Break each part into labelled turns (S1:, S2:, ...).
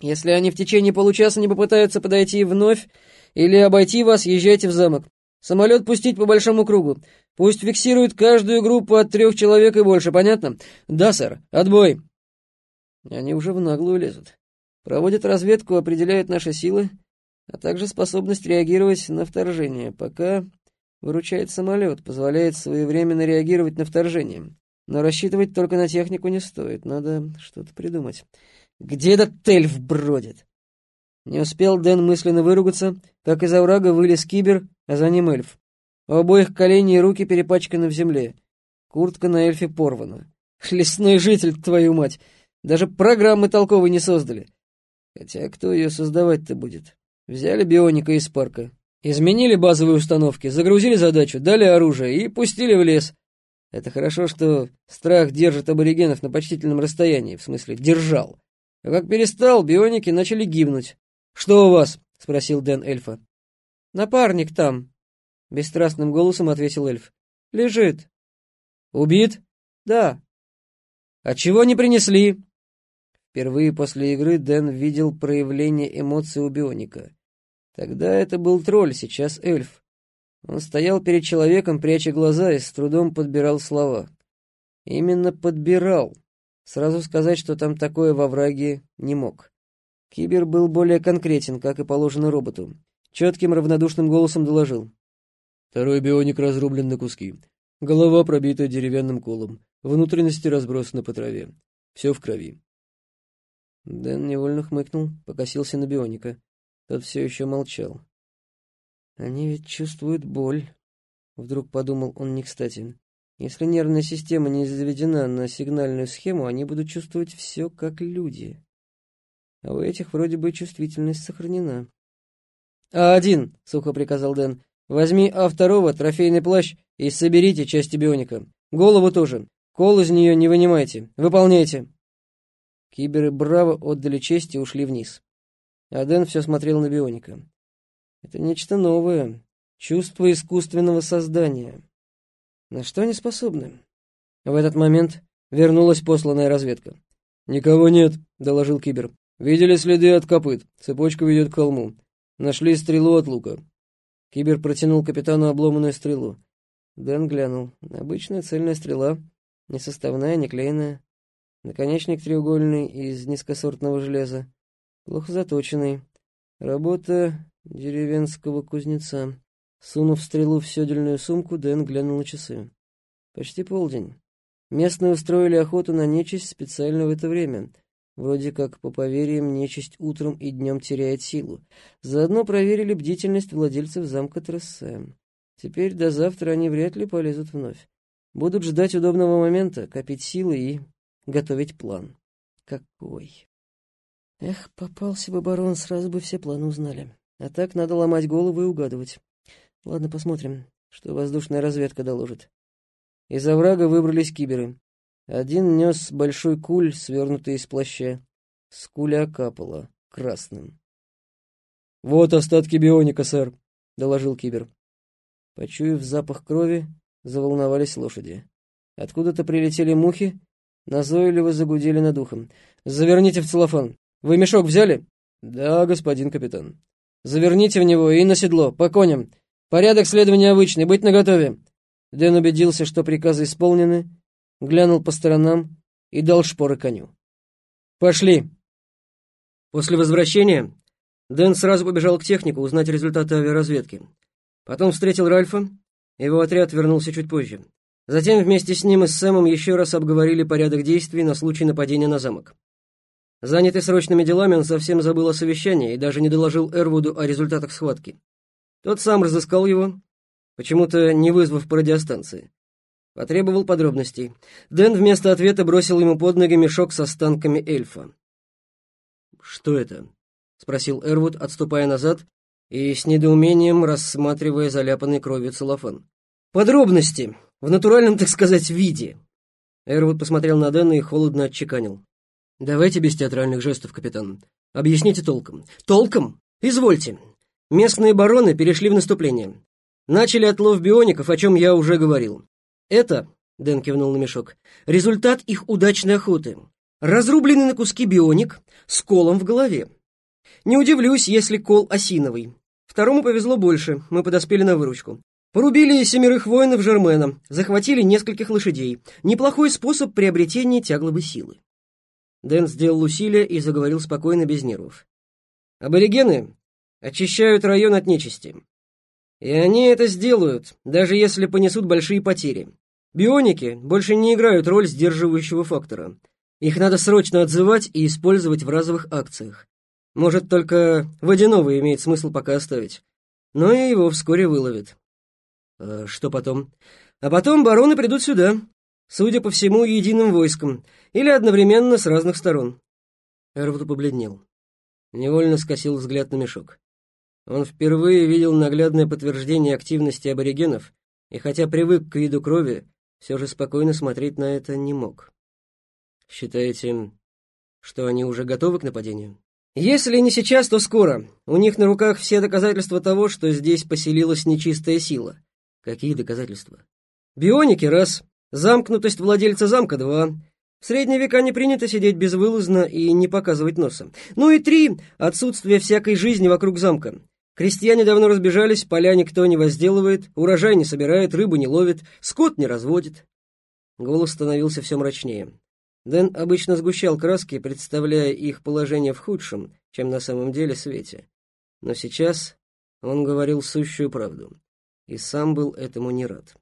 S1: Если они в течение получаса не попытаются подойти вновь или обойти вас, езжайте в замок. Самолет пустить по большому кругу. Пусть фиксирует каждую группу от трех человек и больше, понятно? Да, сэр. Отбой. Они уже в наглую лезут. Проводят разведку, определяют наши силы, а также способность реагировать на вторжение. Пока выручает самолет, позволяет своевременно реагировать на вторжение. Но рассчитывать только на технику не стоит, надо что-то придумать. Где этот эльф бродит? Не успел Дэн мысленно выругаться, как из оврага вылез кибер, а за ним эльф. У обоих колени и руки перепачканы в земле. Куртка на эльфе порвана. Лесной житель, твою мать! Даже программы толковой не создали. Хотя кто ее создавать-то будет? Взяли бионика из парка, изменили базовые установки, загрузили задачу, дали оружие и пустили в лес. Это хорошо, что страх держит аборигенов на почтительном расстоянии, в смысле, держал. А как перестал, бионики начали гибнуть. «Что у вас?» — спросил Дэн эльфа. «Напарник там», — бесстрастным голосом ответил эльф. «Лежит». «Убит?» «Да». «А чего не принесли?» Впервые после игры Дэн видел проявление эмоций у бионика. Тогда это был тролль, сейчас эльф. Он стоял перед человеком, пряча глаза, и с трудом подбирал слова. Именно подбирал. Сразу сказать, что там такое во враге, не мог. Кибер был более конкретен, как и положено роботу. Четким равнодушным голосом доложил. Второй бионик разрублен на куски. Голова пробита деревянным колом. Внутренности разбросаны по траве. Все в крови. Дэн невольно хмыкнул, покосился на бионика. Тот все еще молчал. «Они ведь чувствуют боль», — вдруг подумал он не кстати. «Если нервная система не заведена на сигнальную схему, они будут чувствовать все как люди. А у этих вроде бы чувствительность сохранена». «А-один», — сухо приказал Дэн, — «возьми А-второго, трофейный плащ, и соберите части бионика. Голову тоже. Кол из нее не вынимайте. Выполняйте». Киберы браво отдали честь и ушли вниз. А Дэн все смотрел на бионика. Это нечто новое, чувство искусственного создания. На что они способны? В этот момент вернулась посланная разведка. «Никого нет», — доложил Кибер. «Видели следы от копыт. Цепочка ведет к холму. Нашли стрелу от лука». Кибер протянул капитану обломанную стрелу. Дэн глянул. Обычная цельная стрела, не составная, не клеенная. Наконечник треугольный из низкосортного железа плохо заточенный. Работа деревенского кузнеца. Сунув стрелу в седельную сумку, Дэн глянул на часы. Почти полдень. Местные устроили охоту на нечисть специально в это время. Вроде как, по поверьям, нечисть утром и днем теряет силу. Заодно проверили бдительность владельцев замка Трессе. Теперь до завтра они вряд ли полезут вновь. Будут ждать удобного момента, копить силы и готовить план. Какой? Эх, попался бы барон, сразу бы все планы узнали. А так надо ломать голову и угадывать. Ладно, посмотрим, что воздушная разведка доложит. Из оврага выбрались киберы. Один нес большой куль, свернутый из плаща. С куля капало красным. «Вот остатки бионика, сэр», — доложил кибер. Почуяв запах крови, заволновались лошади. Откуда-то прилетели мухи, назойливо загудели над ухом. «Заверните в целлофан. Вы мешок взяли?» «Да, господин капитан». «Заверните в него и на седло, по коням. Порядок следования обычный, быть наготове». Дэн убедился, что приказы исполнены, глянул по сторонам и дал шпоры коню. «Пошли!» После возвращения Дэн сразу побежал к технику узнать результаты авиаразведки. Потом встретил Ральфа, его отряд вернулся чуть позже. Затем вместе с ним и с Сэмом еще раз обговорили порядок действий на случай нападения на замок. Занятый срочными делами, он совсем забыл о совещании и даже не доложил Эрвуду о результатах схватки. Тот сам разыскал его, почему-то не вызвав по радиостанции. Потребовал подробностей. Дэн вместо ответа бросил ему под ноги мешок с останками эльфа. «Что это?» — спросил Эрвуд, отступая назад и с недоумением рассматривая заляпанный кровью целлофан. «Подробности! В натуральном, так сказать, виде!» Эрвуд посмотрел на Дэна и холодно отчеканил. «Давайте без театральных жестов, капитан. Объясните толком». «Толком? Извольте. Местные бароны перешли в наступление. Начали отлов биоников, о чем я уже говорил. Это, — Дэн кивнул на мешок, — результат их удачной охоты.
S2: разрубленный на куски бионик с колом в голове. Не удивлюсь, если кол осиновый. Второму повезло больше, мы подоспели на выручку. Порубили семерых воинов Жермена, захватили нескольких лошадей. Неплохой способ приобретения тягловой силы. Дэн сделал усилие и заговорил спокойно, без нервов. Аборигены очищают район от нечисти. И они это сделают, даже если понесут большие потери. Бионики больше не играют роль сдерживающего фактора. Их надо срочно отзывать и использовать в разовых акциях. Может, только водяного имеет смысл пока оставить. Но и его вскоре выловят. А что потом? А потом бароны придут сюда, судя по всему, единым войском, или одновременно с разных сторон. Эрвуд побледнел. Невольно скосил взгляд на мешок. Он впервые видел наглядное подтверждение активности аборигенов, и хотя привык к виду крови, все же спокойно смотреть на это не мог. Считаете, что они уже готовы к нападению? Если не сейчас, то скоро. У них на руках все доказательства того, что здесь поселилась нечистая сила. Какие доказательства? Бионики — раз. Замкнутость владельца замка — два. В средние века не принято сидеть безвылазно и не показывать носа. Ну и три — отсутствие всякой жизни вокруг замка. Крестьяне давно разбежались, поля никто не возделывает, урожай не собирает, рыбу не ловит, скот не разводит. Голос становился все мрачнее. Дэн обычно сгущал краски, представляя их положение в худшем, чем на самом деле свете. Но сейчас он говорил сущую правду и сам был этому не рад.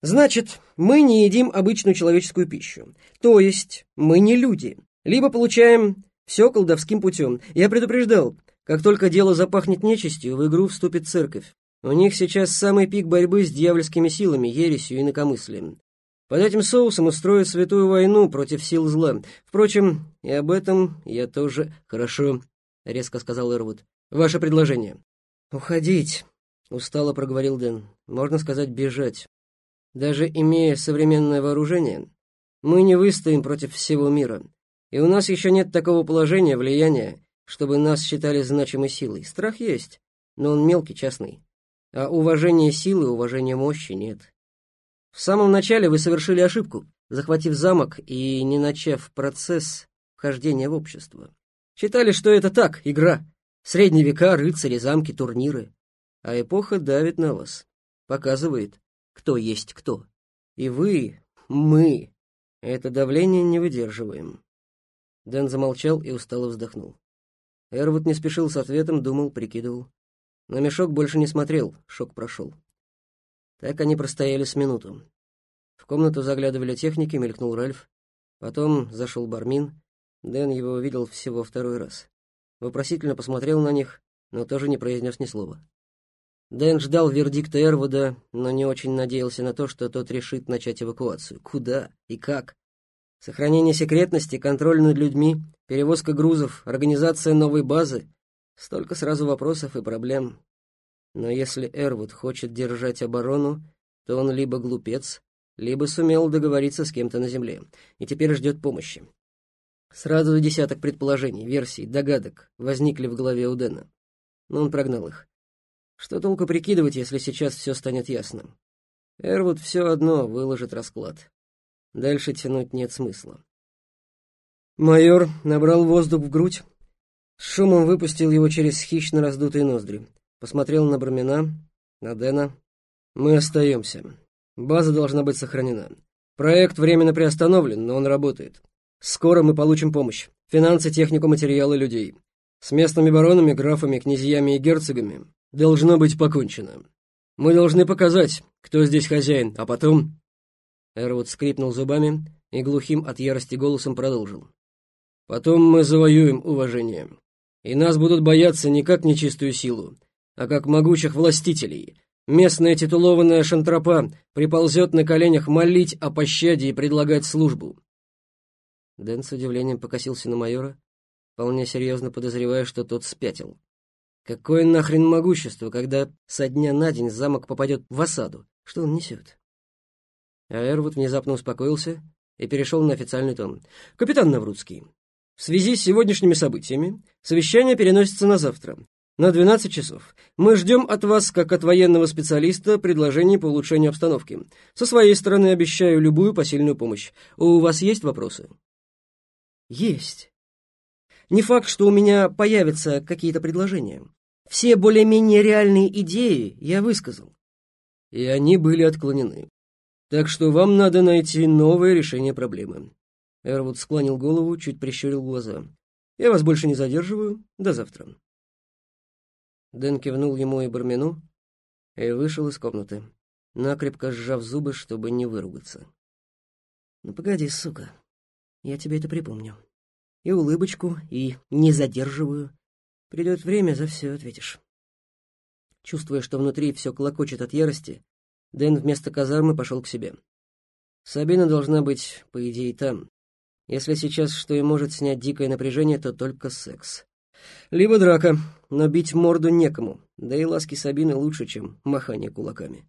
S2: Значит, мы не едим обычную человеческую пищу. То есть мы не люди. Либо получаем все колдовским путем. Я предупреждал, как только дело запахнет нечистью, в игру вступит церковь. У них сейчас самый пик борьбы с дьявольскими силами, ересью и инакомыслием. Под этим соусом устроят святую войну против сил зла. Впрочем, и об этом я тоже... Хорошо, — резко сказал Эрвуд. Ваше предложение. Уходить. Устало проговорил Дэн. Можно сказать, бежать. Даже имея современное вооружение, мы не выстоим против всего мира. И у нас еще нет такого положения, влияния, чтобы нас считали значимой силой. Страх есть, но он мелкий, частный. А уважения силы, уважения мощи нет. В самом начале вы совершили ошибку, захватив замок и не начав процесс вхождения в общество. Считали, что это так, игра. Средние века, рыцари, замки, турниры. А эпоха давит на вас, показывает, кто есть кто. И вы, мы, это давление не выдерживаем. Дэн замолчал и устало вздохнул. Эрвуд не спешил с ответом, думал, прикидывал. На мешок больше не смотрел, шок прошел. Так они простояли с минуту. В комнату заглядывали техники, мелькнул Ральф. Потом зашел Бармин. Дэн его увидел всего второй раз. Вопросительно посмотрел на них, но тоже не произнес ни слова. Дэн ждал вердикта Эрвуда, но не очень надеялся на то, что тот решит начать эвакуацию. Куда и как? Сохранение секретности, контроль над людьми, перевозка грузов, организация новой базы. Столько сразу вопросов и проблем. Но если Эрвуд хочет держать оборону, то он либо глупец, либо сумел договориться с кем-то на земле, и теперь ждет помощи. Сразу десяток предположений, версий, догадок возникли в голове у Дэна. Но он прогнал их. Что толку прикидывать, если сейчас все станет ясным? Эрвуд все одно выложит расклад. Дальше тянуть нет смысла. Майор набрал воздух в грудь, шумом выпустил его через хищно раздутые ноздри. Посмотрел на Брамина, на Дэна. «Мы остаемся. База должна быть сохранена. Проект временно приостановлен, но он работает. Скоро мы получим помощь. Финансы, технику, материалы, людей. С местными баронами, графами, князьями и герцогами должно быть покончено. Мы должны показать, кто здесь хозяин, а потом...» Эрвуд скрипнул зубами и глухим от ярости голосом продолжил. «Потом мы завоюем уважение, и нас будут бояться не как нечистую силу, а как могучих властителей. Местная титулованная шантропа приползет на коленях молить о пощаде и предлагать службу». Дэн с удивлением покосился на майора, вполне серьезно подозревая, что тот спятил. Какое нахрен могущество, когда со дня на день замок попадет в осаду? Что он несет? А Эрвуд внезапно успокоился и перешел на официальный тон. «Капитан Наврудский, в связи с сегодняшними событиями совещание переносится на завтра, на 12 часов. Мы ждем от вас, как от военного специалиста, предложений по улучшению обстановки. Со своей стороны обещаю любую посильную помощь. У вас есть вопросы?» Есть. Не факт, что у меня появятся какие-то предложения. Все более-менее реальные идеи я высказал.
S1: И они были отклонены. Так что вам надо найти новое решение проблемы. Эрвуд склонил голову, чуть прищурил глаза. Я вас больше не задерживаю. До завтра. Дэн кивнул ему и Бармену и вышел из комнаты, накрепко сжав зубы, чтобы не выругаться.
S2: «Ну погоди, сука, я тебе это припомню. И улыбочку, и не задерживаю. Придет время, за все ответишь». Чувствуя, что внутри все клокочет от ярости, Дэн вместо казармы пошел к себе. Сабина должна быть, по идее, там. Если сейчас что и может снять дикое напряжение, то только секс. Либо драка, но бить морду некому, да и ласки Сабины лучше, чем махание кулаками.